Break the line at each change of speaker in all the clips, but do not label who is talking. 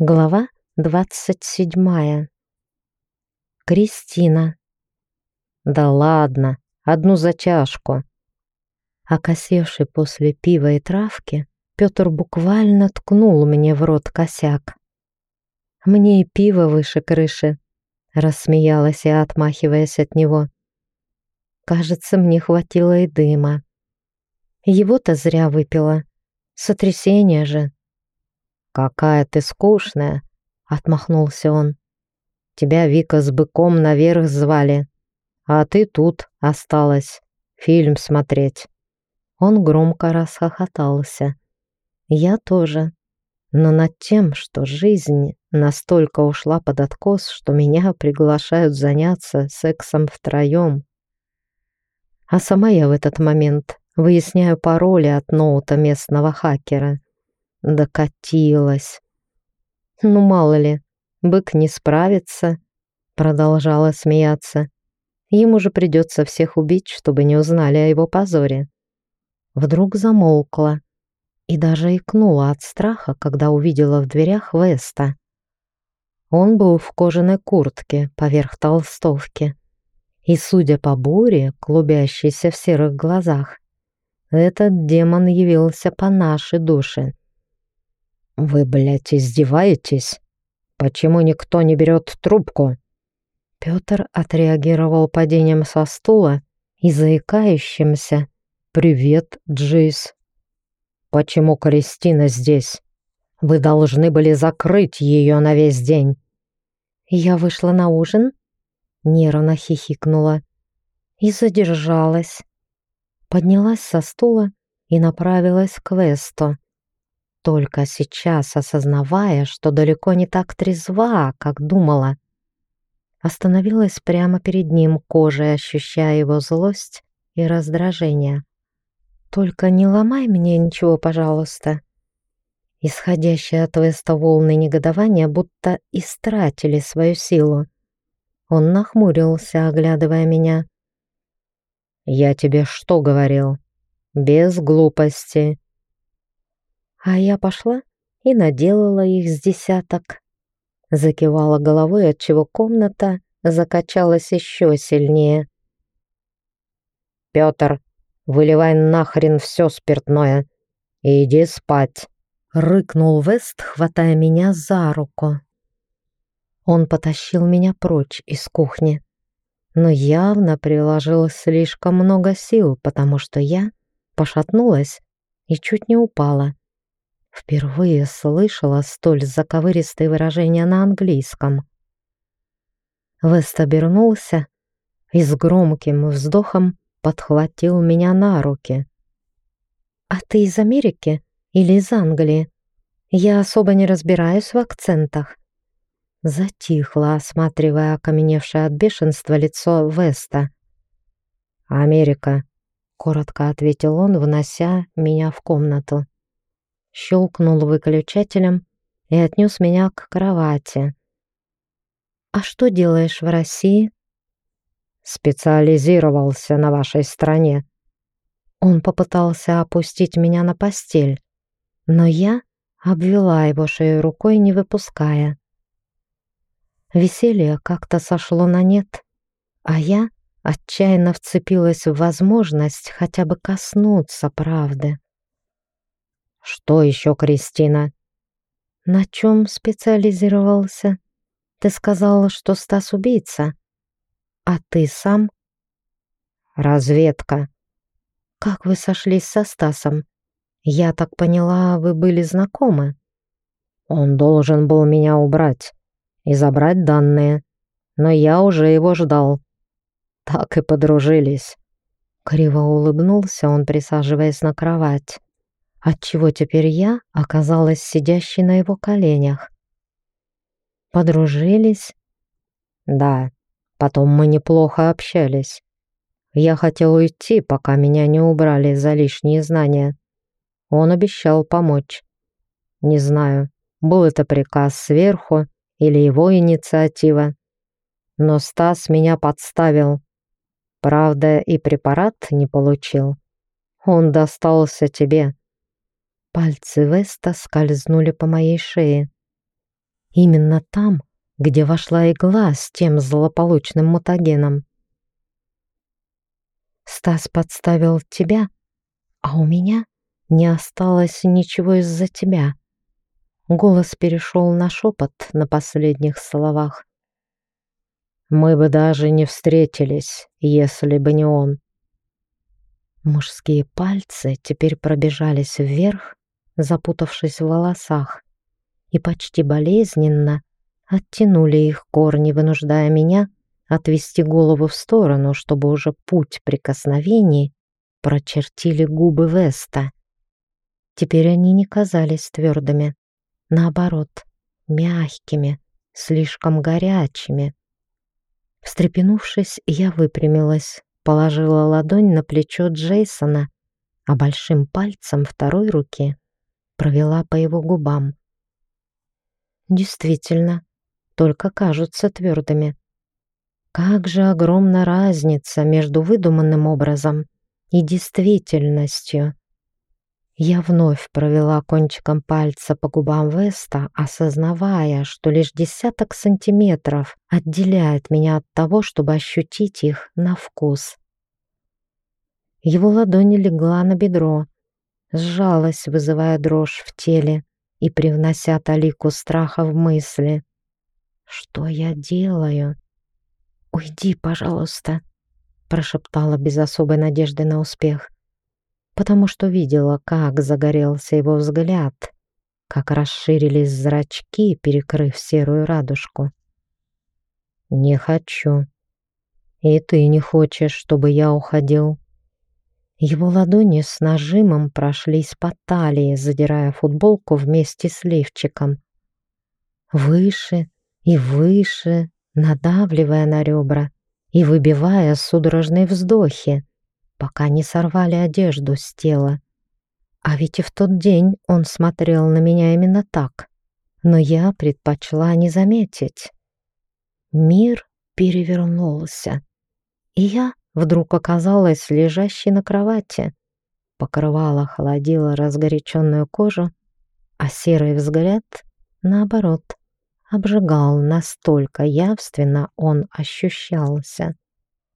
Глава двадцать седьмая. Кристина. Да ладно, одну затяжку. Окосевший после пива и травки, Петр буквально ткнул мне в рот косяк. Мне и пиво выше крыши, рассмеялась я, отмахиваясь от него. Кажется, мне хватило и дыма. Его-то зря выпила. Сотрясение же. «Какая ты скучная!» — отмахнулся он. «Тебя Вика с быком наверх звали, а ты тут осталась фильм смотреть». Он громко расхохотался. Я тоже. Но над тем, что жизнь настолько ушла под откос, что меня приглашают заняться сексом втроем. А сама я в этот момент выясняю пароли от ноута местного хакера. Докатилась. Ну, мало ли, бык не справится, продолжала смеяться. Ему же придется всех убить, чтобы не узнали о его позоре. Вдруг замолкла и даже икнула от страха, когда увидела в дверях Веста. Он был в кожаной куртке поверх толстовки. И, судя по буре, клубящейся в серых глазах, этот демон явился по нашей душе. «Вы, блядь, издеваетесь? Почему никто не берет трубку?» Петр отреагировал падением со стула и заикающимся «Привет, Джейс». «Почему Кристина здесь? Вы должны были закрыть ее на весь день». «Я вышла на ужин?» Нервно хихикнула и задержалась. Поднялась со стула и направилась к Весту только сейчас осознавая, что далеко не так трезва, как думала. Остановилась прямо перед ним, кожей ощущая его злость и раздражение. «Только не ломай мне ничего, пожалуйста». Исходящие от Веста волны негодования будто истратили свою силу. Он нахмурился, оглядывая меня. «Я тебе что говорил? Без глупости. А я пошла и наделала их с десяток. Закивала головой, отчего комната закачалась еще сильнее. «Петр, выливай нахрен все спиртное и иди спать!» Рыкнул Вест, хватая меня за руку. Он потащил меня прочь из кухни, но явно приложил слишком много сил, потому что я пошатнулась и чуть не упала. Впервые слышала столь заковыристые выражения на английском. Вест обернулся и с громким вздохом подхватил меня на руки. «А ты из Америки или из Англии? Я особо не разбираюсь в акцентах». Затихла, осматривая окаменевшее от бешенства лицо Веста. «Америка», — коротко ответил он, внося меня в комнату щелкнул выключателем и отнес меня к кровати. «А что делаешь в России?» «Специализировался на вашей стране». Он попытался опустить меня на постель, но я обвела его шею рукой, не выпуская. Веселье как-то сошло на нет, а я отчаянно вцепилась в возможность хотя бы коснуться правды. «Что еще, Кристина?» «На чем специализировался? Ты сказала, что Стас убийца. А ты сам?» «Разведка». «Как вы сошлись со Стасом? Я так поняла, вы были знакомы?» «Он должен был меня убрать и забрать данные, но я уже его ждал. Так и подружились». Криво улыбнулся он, присаживаясь на кровать отчего теперь я оказалась сидящей на его коленях. Подружились? Да, потом мы неплохо общались. Я хотел уйти, пока меня не убрали за лишние знания. Он обещал помочь. Не знаю, был это приказ сверху или его инициатива. Но Стас меня подставил. Правда, и препарат не получил. Он достался тебе. Пальцы Веста скользнули по моей шее. Именно там, где вошла игла с тем злополучным мутагеном. Стас подставил тебя, а у меня не осталось ничего из-за тебя. Голос перешел на шепот на последних словах. Мы бы даже не встретились, если бы не он. Мужские пальцы теперь пробежались вверх, запутавшись в волосах, и почти болезненно оттянули их корни, вынуждая меня отвести голову в сторону, чтобы уже путь прикосновений прочертили губы Веста. Теперь они не казались твердыми, наоборот, мягкими, слишком горячими. Встрепенувшись, я выпрямилась, положила ладонь на плечо Джейсона, а большим пальцем второй руки провела по его губам. Действительно, только кажутся твердыми. Как же огромна разница между выдуманным образом и действительностью. Я вновь провела кончиком пальца по губам Веста, осознавая, что лишь десяток сантиметров отделяет меня от того, чтобы ощутить их на вкус. Его ладонь легла на бедро, сжалась, вызывая дрожь в теле и привнося талику страха в мысли. «Что я делаю?» «Уйди, пожалуйста», — прошептала без особой надежды на успех потому что видела, как загорелся его взгляд, как расширились зрачки, перекрыв серую радужку. «Не хочу. И ты не хочешь, чтобы я уходил». Его ладони с нажимом прошлись по талии, задирая футболку вместе с лифчиком. Выше и выше, надавливая на ребра и выбивая судорожные вздохи пока не сорвали одежду с тела. А ведь и в тот день он смотрел на меня именно так, но я предпочла не заметить. Мир перевернулся, и я вдруг оказалась лежащей на кровати. Покрывало холодило разгоряченную кожу, а серый взгляд, наоборот, обжигал настолько явственно он ощущался.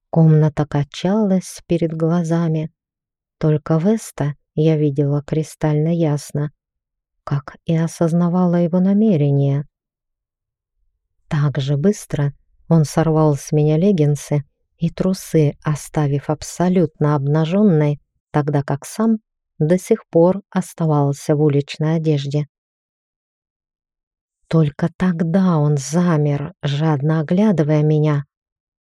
Комната качалась перед глазами. Только Веста я видела кристально ясно, как и осознавала его намерения. Так же быстро он сорвал с меня леггинсы и трусы, оставив абсолютно обнаженной, тогда как сам до сих пор оставался в уличной одежде. Только тогда он замер, жадно оглядывая меня,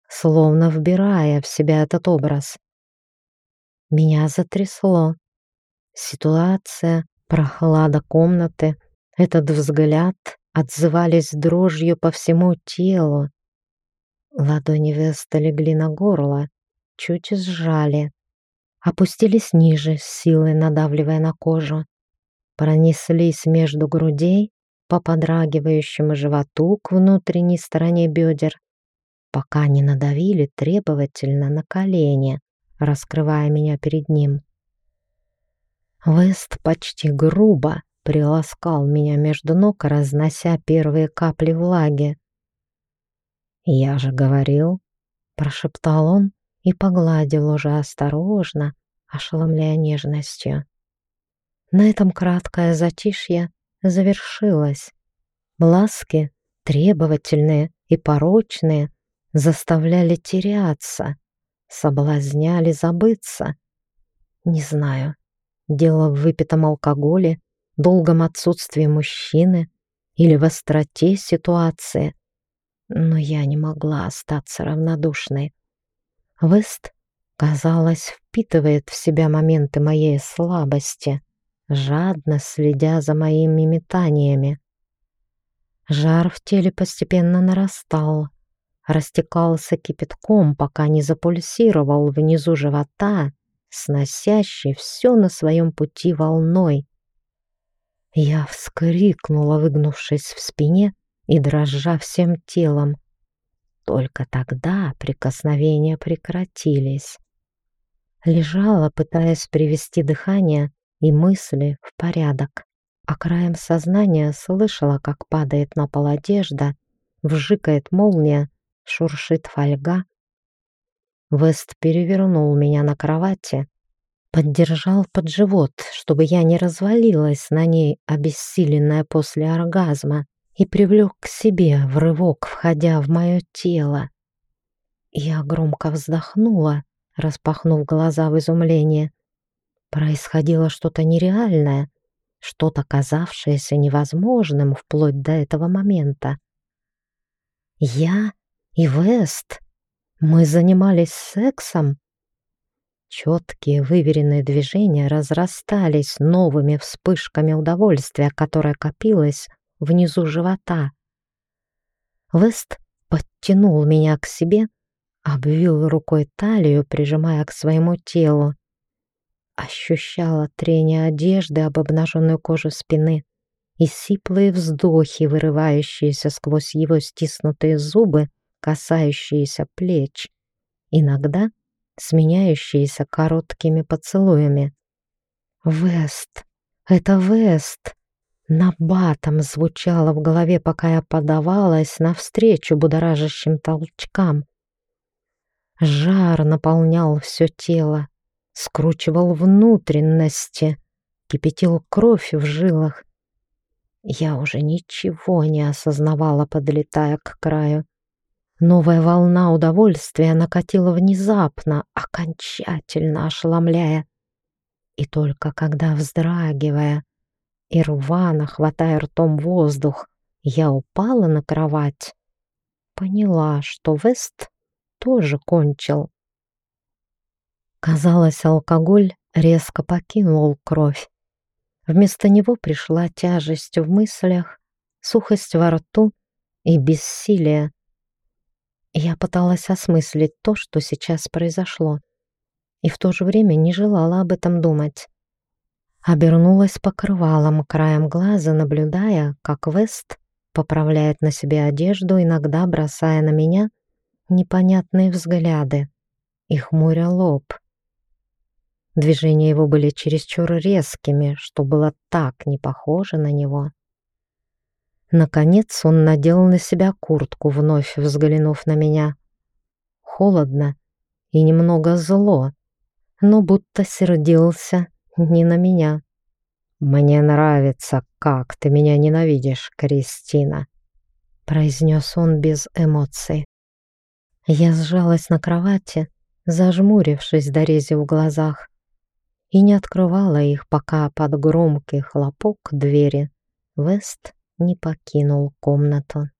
словно вбирая в себя этот образ. Меня затрясло. Ситуация, прохлада комнаты, этот взгляд отзывались дрожью по всему телу. Ладони Веста легли на горло, чуть сжали, опустились ниже, силой надавливая на кожу, пронеслись между грудей по подрагивающему животу к внутренней стороне бедер пока не надавили требовательно на колени, раскрывая меня перед ним. Вест почти грубо приласкал меня между ног, разнося первые капли влаги. «Я же говорил», — прошептал он и погладил уже осторожно, ошеломляя нежностью. На этом краткое затишье завершилось. Ласки, требовательные и порочные, заставляли теряться, соблазняли забыться. Не знаю, дело в выпитом алкоголе, долгом отсутствии мужчины или в остроте ситуации, но я не могла остаться равнодушной. Вест, казалось, впитывает в себя моменты моей слабости, жадно следя за моими метаниями. Жар в теле постепенно нарастал, растекался кипятком, пока не запульсировал внизу живота, сносящий все на своем пути волной. Я вскрикнула, выгнувшись в спине и дрожа всем телом. Только тогда прикосновения прекратились. Лежала, пытаясь привести дыхание и мысли в порядок. а краем сознания слышала, как падает на пол одежда, вжикает молния, шуршит фольга. Вест перевернул меня на кровати, поддержал под живот, чтобы я не развалилась на ней, обессиленная после оргазма, и привлек к себе в рывок, входя в мое тело. Я громко вздохнула, распахнув глаза в изумлении. Происходило что-то нереальное, что-то казавшееся невозможным вплоть до этого момента. Я и Вест, мы занимались сексом. Четкие выверенные движения разрастались новыми вспышками удовольствия, которое копилось внизу живота. Вест подтянул меня к себе, обвил рукой талию, прижимая к своему телу. Ощущала трение одежды об обнаженную кожу спины и сиплые вздохи, вырывающиеся сквозь его стиснутые зубы, касающиеся плеч, иногда сменяющиеся короткими поцелуями. «Вест! Это Вест!» Набатом звучало в голове, пока я подавалась навстречу будоражащим толчкам. Жар наполнял все тело, скручивал внутренности, кипятил кровь в жилах. Я уже ничего не осознавала, подлетая к краю. Новая волна удовольствия накатила внезапно, окончательно ошеломляя. И только когда, вздрагивая и рвано хватая ртом воздух, я упала на кровать, поняла, что Вест тоже кончил. Казалось, алкоголь резко покинул кровь. Вместо него пришла тяжесть в мыслях, сухость во рту и бессилие. Я пыталась осмыслить то, что сейчас произошло, и в то же время не желала об этом думать. Обернулась покрывалом краем глаза, наблюдая, как Вест поправляет на себе одежду, иногда бросая на меня непонятные взгляды и хмуря лоб. Движения его были чересчур резкими, что было так не похоже на него. Наконец он надел на себя куртку, вновь взглянув на меня. Холодно и немного зло, но будто сердился не на меня. «Мне нравится, как ты меня ненавидишь, Кристина», произнес он без эмоций. Я сжалась на кровати, зажмурившись до рези в глазах, и не открывала их, пока под громкий хлопок двери Вест не покинул комнату.